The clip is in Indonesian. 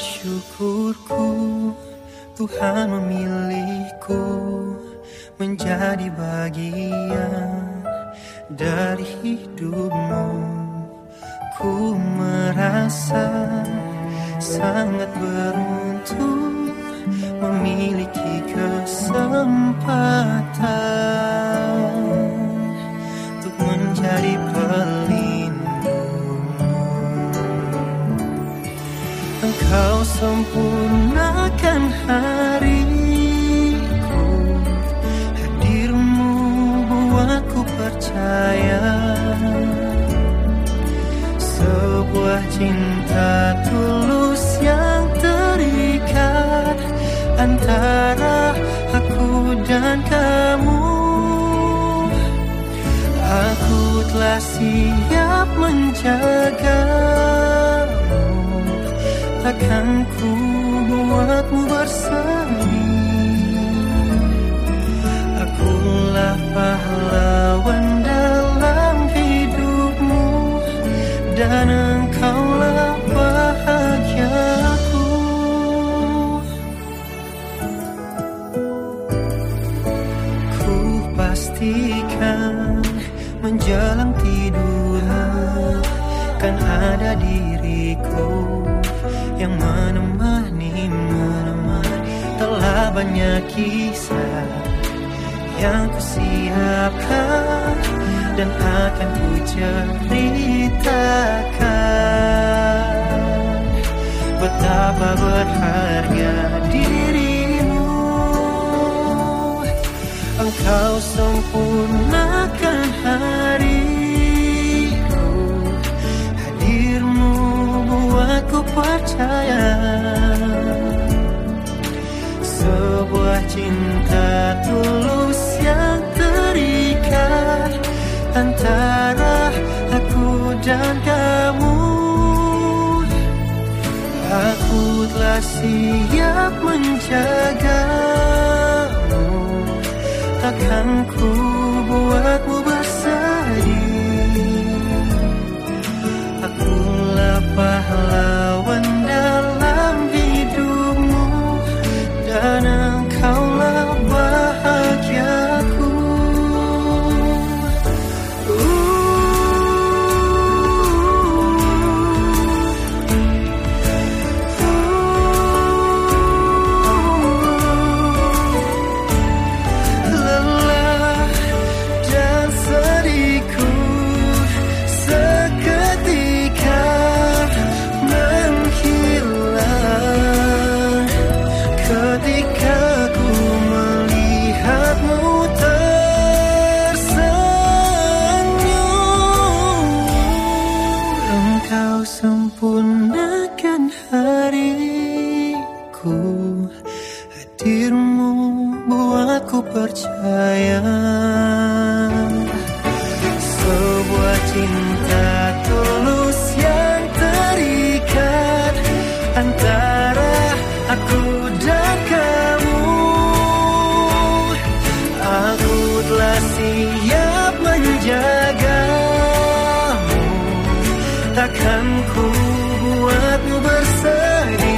Bersyukurku. Tuhan memilihku Menjadi bagian dari hidupmu. Ku merasa sangat beruntung Memiliki kesempatan sempurnakan hariku. Hadirmu buatku percaya. Sebuah cinta tulus yang terikat Antara aku dan kamu. Aku telah siap menjagamu Takkan ku buatmu berseri Akulah pahlawan dalam hidupmu Dan engkaulah bahagiaku. Ku pastikan menjelang tidurmu Kan ada diriku yang menemani menemani. Telah banyak kisah yang kusiapkan Dan akan ku ceritakan Betapa berharga dirimu. Engkau sempurnakan hariku percaya. Sebuah cinta tulus yang terikat Antara aku dan kamu. Aku telah siap menjagamu. Takkan ku buatmu ketika ku melihatmu tersenyum engkau sempurnakan hariku. Hadirmu buatku percaya. Sebuah cinta ku buatmu bersedih.